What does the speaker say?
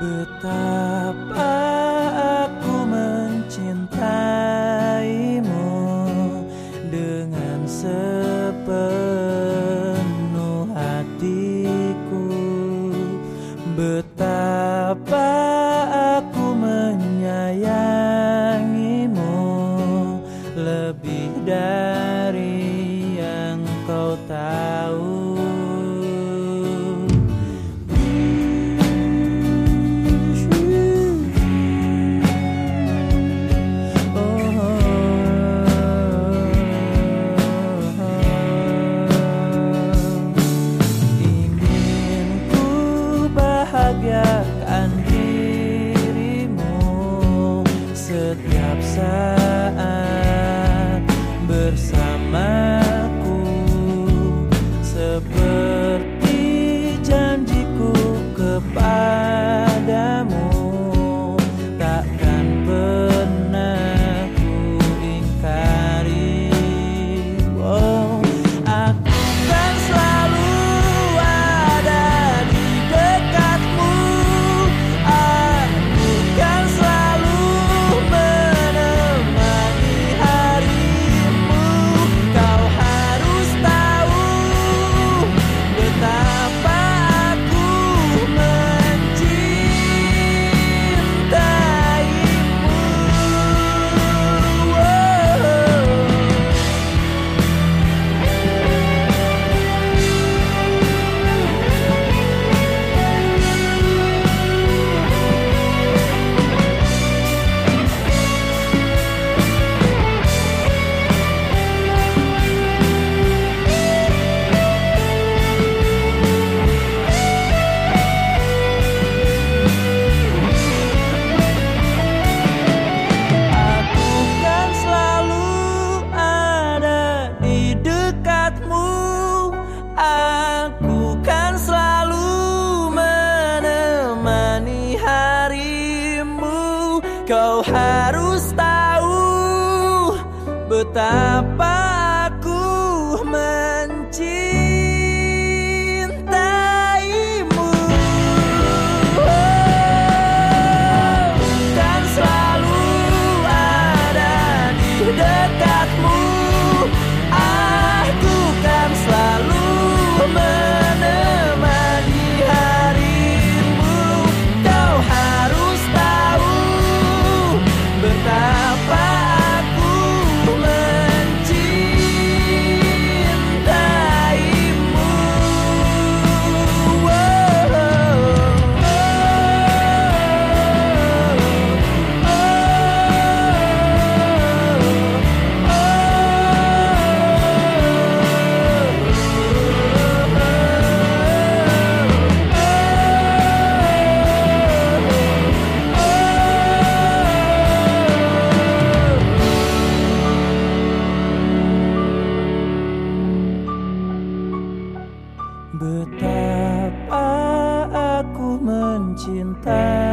Betapa saat bersamaku seperti Kau harus tahu betapa aku mencintai Betapa aku mencintai